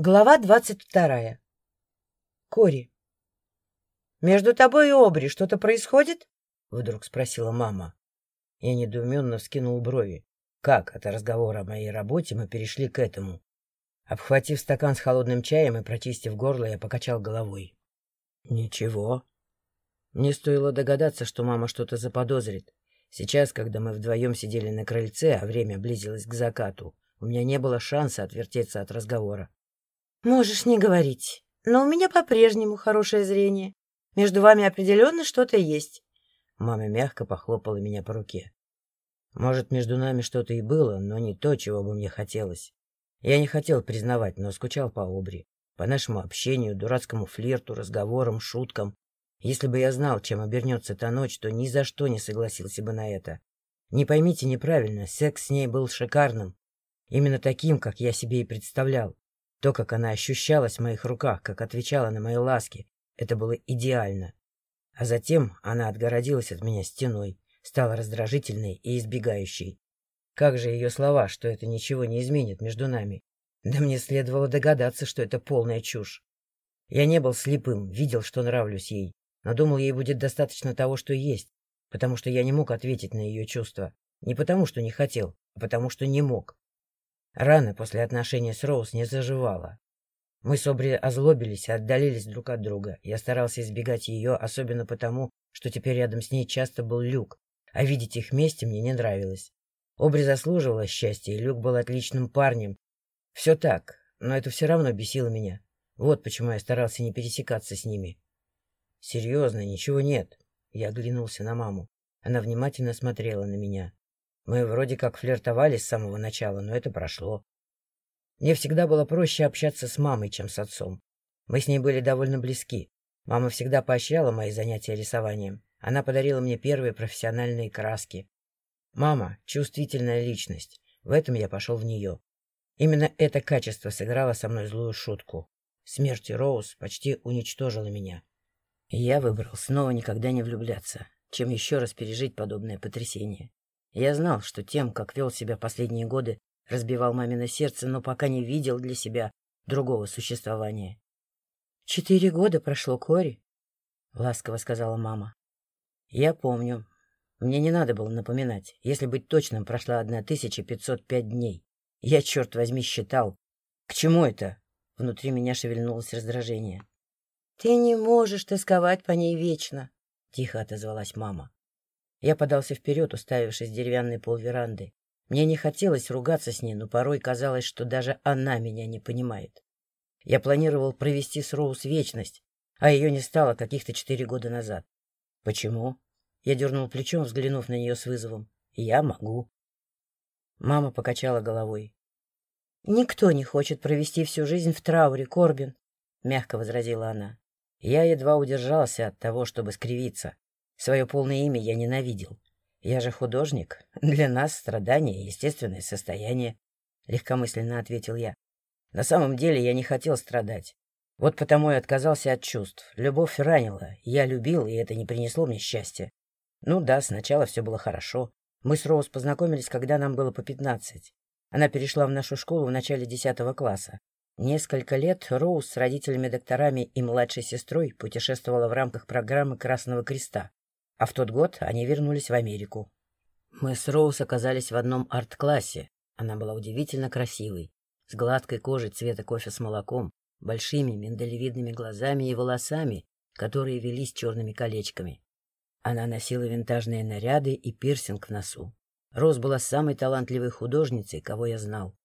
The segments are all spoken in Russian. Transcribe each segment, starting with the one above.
Глава двадцать вторая. Кори. «Между тобой и Обри что-то происходит?» — вдруг спросила мама. Я недоуменно вскинул брови. Как от разговора о моей работе мы перешли к этому? Обхватив стакан с холодным чаем и прочистив горло, я покачал головой. «Ничего». Мне стоило догадаться, что мама что-то заподозрит. Сейчас, когда мы вдвоем сидели на крыльце, а время близилось к закату, у меня не было шанса отвертеться от разговора. Можешь не говорить, но у меня по-прежнему хорошее зрение. Между вами определенно что-то есть. Мама мягко похлопала меня по руке. Может, между нами что-то и было, но не то, чего бы мне хотелось. Я не хотел признавать, но скучал по Обри, по нашему общению, дурацкому флирту, разговорам, шуткам. Если бы я знал, чем обернется та ночь, то ни за что не согласился бы на это. Не поймите неправильно, секс с ней был шикарным. Именно таким, как я себе и представлял. То, как она ощущалась в моих руках, как отвечала на мои ласки, это было идеально. А затем она отгородилась от меня стеной, стала раздражительной и избегающей. Как же ее слова, что это ничего не изменит между нами? Да мне следовало догадаться, что это полная чушь. Я не был слепым, видел, что нравлюсь ей, но думал, ей будет достаточно того, что есть, потому что я не мог ответить на ее чувства. Не потому, что не хотел, а потому, что не мог. Рана после отношения с Роуз не заживала. Мы с Обри озлобились и отдалились друг от друга. Я старался избегать ее, особенно потому, что теперь рядом с ней часто был Люк, а видеть их вместе мне не нравилось. Обри заслуживала счастья, и Люк был отличным парнем. Все так, но это все равно бесило меня. Вот почему я старался не пересекаться с ними. — Серьезно, ничего нет. Я оглянулся на маму. Она внимательно смотрела на меня. Мы вроде как флиртовали с самого начала, но это прошло. Мне всегда было проще общаться с мамой, чем с отцом. Мы с ней были довольно близки. Мама всегда поощряла мои занятия рисованием. Она подарила мне первые профессиональные краски. Мама — чувствительная личность. В этом я пошел в нее. Именно это качество сыграло со мной злую шутку. Смерть Роуз почти уничтожила меня. И я выбрал снова никогда не влюбляться, чем еще раз пережить подобное потрясение. Я знал, что тем, как вел себя последние годы, разбивал мамино сердце, но пока не видел для себя другого существования. — Четыре года прошло, Кори, — ласково сказала мама. — Я помню. Мне не надо было напоминать. Если быть точным, прошла одна тысяча пятьсот пять дней. Я, черт возьми, считал. К чему это? Внутри меня шевельнулось раздражение. — Ты не можешь тосковать по ней вечно, — тихо отозвалась мама. Я подался вперед, уставившись в деревянный пол веранды. Мне не хотелось ругаться с ней, но порой казалось, что даже она меня не понимает. Я планировал провести с Роуз вечность, а ее не стало каких-то четыре года назад. Почему? Я дернул плечом, взглянув на нее с вызовом. Я могу. Мама покачала головой. — Никто не хочет провести всю жизнь в трауре, Корбин, — мягко возразила она. Я едва удержался от того, чтобы скривиться. Свое полное имя я ненавидел. Я же художник. Для нас страдание — естественное состояние, — легкомысленно ответил я. На самом деле я не хотел страдать. Вот потому и отказался от чувств. Любовь ранила. Я любил, и это не принесло мне счастья. Ну да, сначала все было хорошо. Мы с Роуз познакомились, когда нам было по пятнадцать. Она перешла в нашу школу в начале десятого класса. Несколько лет Роуз с родителями-докторами и младшей сестрой путешествовала в рамках программы Красного Креста. А в тот год они вернулись в Америку. Мы с Роуз оказались в одном арт-классе. Она была удивительно красивой, с гладкой кожей цвета кофе с молоком, большими миндалевидными глазами и волосами, которые велись черными колечками. Она носила винтажные наряды и пирсинг в носу. Роуз была самой талантливой художницей, кого я знал.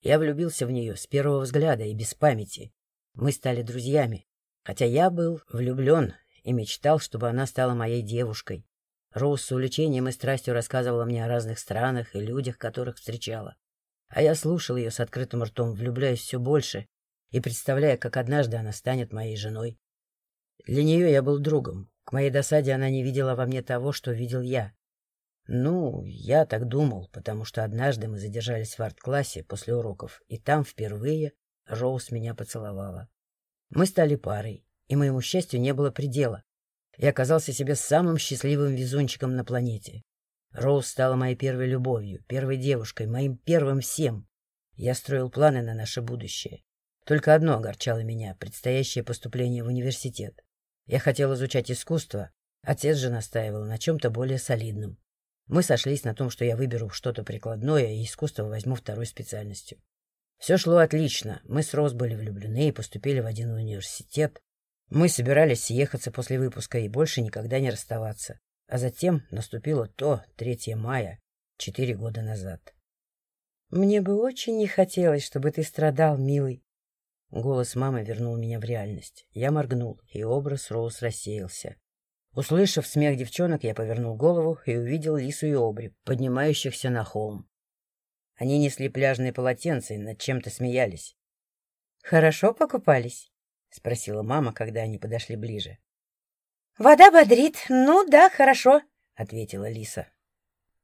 Я влюбился в нее с первого взгляда и без памяти. Мы стали друзьями, хотя я был влюблен и мечтал, чтобы она стала моей девушкой. Роуз с увлечением и страстью рассказывала мне о разных странах и людях, которых встречала. А я слушал ее с открытым ртом, влюбляясь все больше и представляя, как однажды она станет моей женой. Для нее я был другом. К моей досаде она не видела во мне того, что видел я. Ну, я так думал, потому что однажды мы задержались в арт-классе после уроков, и там впервые Роуз меня поцеловала. Мы стали парой, и моему счастью не было предела. Я оказался себе самым счастливым везунчиком на планете. Роуз стала моей первой любовью, первой девушкой, моим первым всем. Я строил планы на наше будущее. Только одно огорчало меня — предстоящее поступление в университет. Я хотел изучать искусство, отец же настаивал на чем-то более солидном. Мы сошлись на том, что я выберу что-то прикладное, и искусство возьму второй специальностью. Все шло отлично. Мы с Роз были влюблены и поступили в один университет. Мы собирались съехаться после выпуска и больше никогда не расставаться. А затем наступило то 3 мая, четыре года назад. «Мне бы очень не хотелось, чтобы ты страдал, милый». Голос мамы вернул меня в реальность. Я моргнул, и образ Роуз рассеялся. Услышав смех девчонок, я повернул голову и увидел Лису и Обри, поднимающихся на холм. Они несли пляжные полотенца и над чем-то смеялись. «Хорошо покупались?» — спросила мама, когда они подошли ближе. «Вода бодрит. Ну да, хорошо», — ответила Лиса.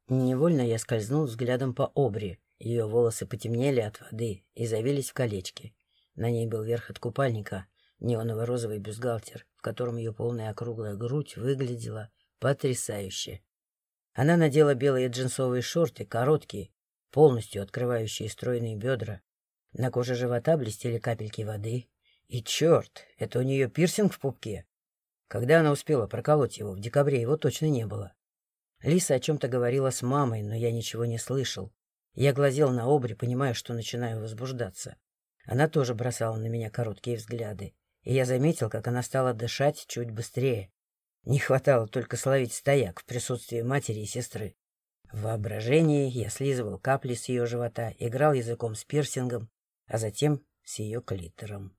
Невольно я скользнул взглядом по Обри. Ее волосы потемнели от воды и завились в колечки. На ней был верх от купальника, неоново-розовый бюстгальтер, в котором ее полная округлая грудь выглядела потрясающе. Она надела белые джинсовые шорты, короткие, полностью открывающие стройные бедра. На коже живота блестели капельки воды. И черт, это у нее пирсинг в пупке. Когда она успела проколоть его, в декабре его точно не было. Лиса о чем-то говорила с мамой, но я ничего не слышал. Я глазел на Обри, понимая, что начинаю возбуждаться. Она тоже бросала на меня короткие взгляды, и я заметил, как она стала дышать чуть быстрее. Не хватало только словить стояк в присутствии матери и сестры. В воображении я слизывал капли с ее живота, играл языком с пирсингом, а затем с ее клитором.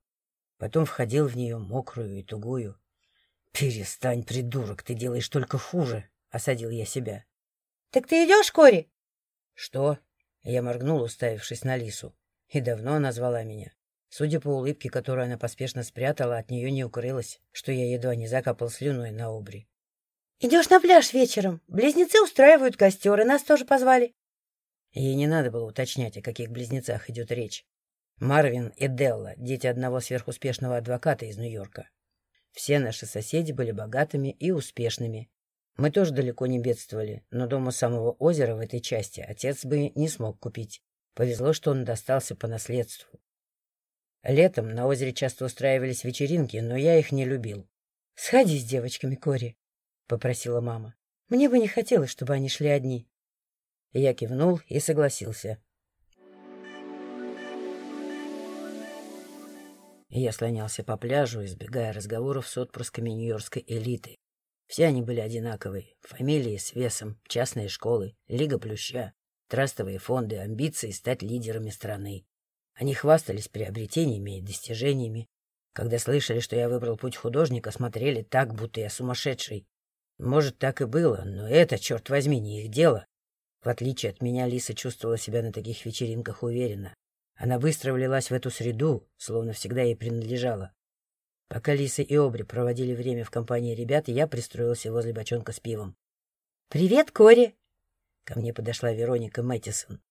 Потом входил в нее мокрую и тугую. — Перестань, придурок, ты делаешь только хуже, — осадил я себя. — Так ты идешь, Кори? — Что? — я моргнул, уставившись на Лису. И давно она звала меня. Судя по улыбке, которую она поспешно спрятала, от нее не укрылось, что я едва не закапал слюной на обри. — Идешь на пляж вечером. Близнецы устраивают костер, и нас тоже позвали. Ей не надо было уточнять, о каких близнецах идет речь. Марвин и Делла — дети одного сверхуспешного адвоката из Нью-Йорка. Все наши соседи были богатыми и успешными. Мы тоже далеко не бедствовали, но дома самого озера в этой части отец бы не смог купить. Повезло, что он достался по наследству. Летом на озере часто устраивались вечеринки, но я их не любил. — Сходи с девочками, Кори, — попросила мама. — Мне бы не хотелось, чтобы они шли одни. Я кивнул и согласился. Я слонялся по пляжу, избегая разговоров с отпрысками нью-йоркской элиты. Все они были одинаковые. Фамилии с весом, частные школы, Лига Плюща, трастовые фонды, амбиции стать лидерами страны. Они хвастались приобретениями и достижениями. Когда слышали, что я выбрал путь художника, смотрели так, будто я сумасшедший. Может, так и было, но это, черт возьми, не их дело. В отличие от меня, Лиса чувствовала себя на таких вечеринках уверенно. Она быстро влилась в эту среду, словно всегда ей принадлежала. Пока Лиса и Обри проводили время в компании ребят, я пристроился возле бочонка с пивом. — Привет, Кори! Ко мне подошла Вероника Мэттисон.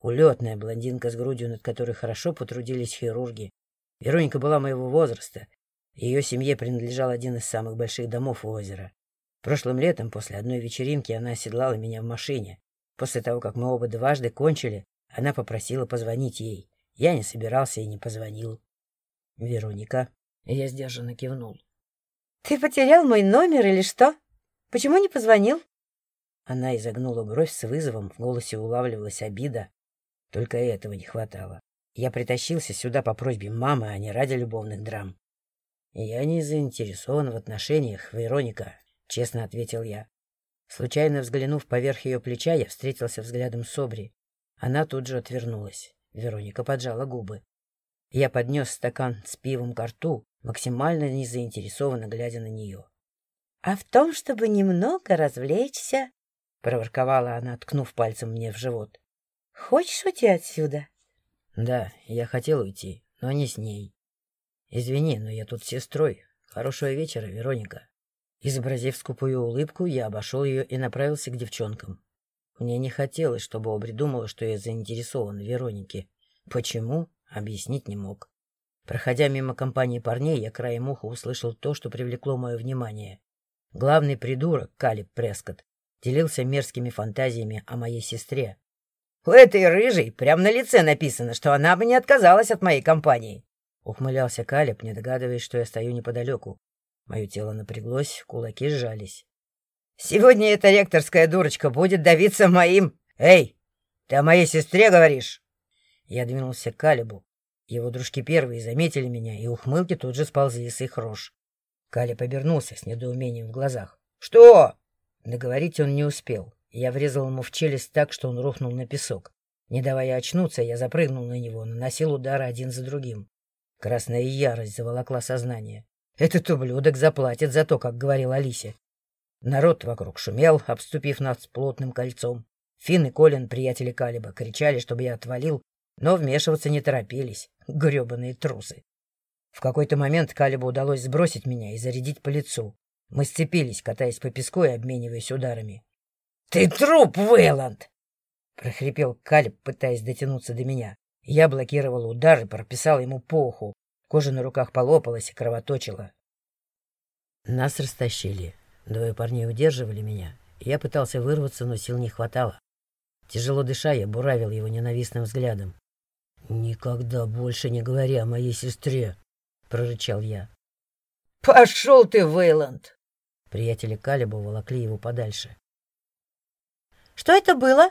Улетная блондинка с грудью, над которой хорошо потрудились хирурги. Вероника была моего возраста. Ее семье принадлежал один из самых больших домов у озера. Прошлым летом, после одной вечеринки, она оседлала меня в машине. После того, как мы оба дважды кончили, она попросила позвонить ей. Я не собирался и не позвонил. — Вероника. Я сдержанно кивнул. — Ты потерял мой номер или что? Почему не позвонил? Она изогнула бровь с вызовом, в голосе улавливалась обида. Только этого не хватало. Я притащился сюда по просьбе мамы, а не ради любовных драм. — Я не заинтересован в отношениях, Вероника, — честно ответил я. Случайно взглянув поверх ее плеча, я встретился взглядом с Обри. Она тут же отвернулась. Вероника поджала губы. Я поднес стакан с пивом к рту, максимально незаинтересованно глядя на нее. — А в том, чтобы немного развлечься, — проворковала она, ткнув пальцем мне в живот. — Хочешь уйти отсюда? — Да, я хотел уйти, но не с ней. — Извини, но я тут с сестрой. Хорошего вечера, Вероника. Изобразив скупую улыбку, я обошел ее и направился к девчонкам. Мне не хотелось, чтобы Обри думала, что я заинтересован в Веронике. Почему? Объяснить не мог. Проходя мимо компании парней, я краем уха услышал то, что привлекло мое внимание. Главный придурок, Калиб Прескотт, делился мерзкими фантазиями о моей сестре. «У этой рыжей прямо на лице написано, что она бы не отказалась от моей компании. Ухмылялся Калеб, не догадываясь, что я стою неподалеку. Мое тело напряглось, кулаки сжались. — Сегодня эта ректорская дурочка будет давиться моим... Эй, ты о моей сестре говоришь? Я двинулся к Калебу. Его дружки первые заметили меня, и ухмылки тут же сползли с их рож. Калеб обернулся с недоумением в глазах. — Что? Договорить он не успел. Я врезал ему в челюсть так, что он рухнул на песок. Не давая очнуться, я запрыгнул на него, наносил удары один за другим. Красная ярость заволокла сознание. Этот ублюдок заплатит за то, как говорил Алисе. Народ вокруг шумел, обступив нас плотным кольцом. Финн и Колин, приятели Калиба, кричали, чтобы я отвалил, но вмешиваться не торопились. гребаные трусы. В какой-то момент Калибу удалось сбросить меня и зарядить по лицу. Мы сцепились, катаясь по песку и обмениваясь ударами. — Ты труп, Вейланд! — прохрипел Калиб, пытаясь дотянуться до меня. Я блокировал удар и прописал ему по уху. Кожа на руках полопалась и кровоточила. Нас растащили. Двое парней удерживали меня. Я пытался вырваться, но сил не хватало. Тяжело дыша, я буравил его ненавистным взглядом. «Никогда больше не говори о моей сестре!» — прорычал я. «Пошел ты, Вейланд!» Приятели Калиба волокли его подальше. «Что это было?»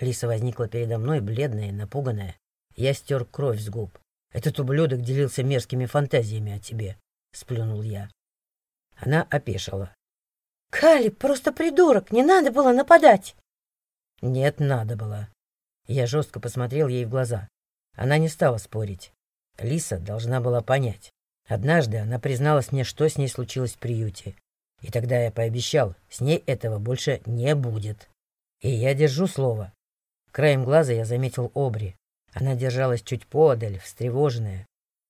Лиса возникла передо мной, бледная, напуганная. Я стер кровь с губ. «Этот ублюдок делился мерзкими фантазиями о тебе», — сплюнул я. Она опешила. «Кали, просто придурок, не надо было нападать!» «Нет, надо было». Я жестко посмотрел ей в глаза. Она не стала спорить. Лиса должна была понять. Однажды она призналась мне, что с ней случилось в приюте. И тогда я пообещал, с ней этого больше не будет. И я держу слово. Краем глаза я заметил Обри. Она держалась чуть подаль, встревоженная.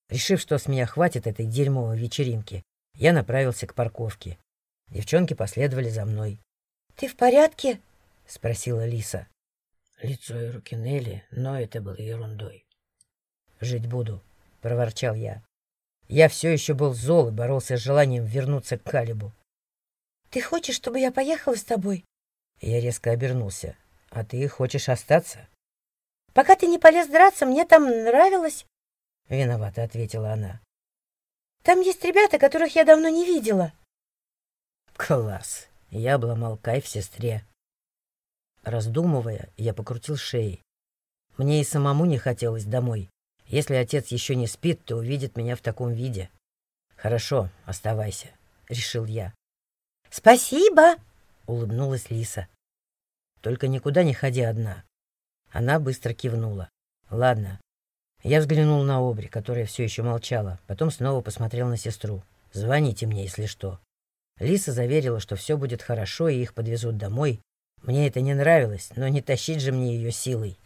Решив, что с меня хватит этой дерьмовой вечеринки, я направился к парковке. Девчонки последовали за мной. — Ты в порядке? — спросила Лиса. Лицо и руки Нелли, но это было ерундой. — Жить буду, — проворчал я. Я все еще был зол и боролся с желанием вернуться к Калибу. — Ты хочешь, чтобы я поехала с тобой? Я резко обернулся. — А ты хочешь остаться? — Пока ты не полез драться, мне там нравилось. — виновато ответила она. Там есть ребята, которых я давно не видела. Класс. Я обломал кайф сестре. Раздумывая, я покрутил шеей. Мне и самому не хотелось домой. Если отец еще не спит, то увидит меня в таком виде. Хорошо, оставайся, решил я. Спасибо, улыбнулась Лиса. Только никуда не ходи одна. Она быстро кивнула. Ладно, я взглянул на Обри, которая все еще молчала, потом снова посмотрел на сестру. «Звоните мне, если что». Лиса заверила, что все будет хорошо и их подвезут домой. Мне это не нравилось, но не тащить же мне ее силой.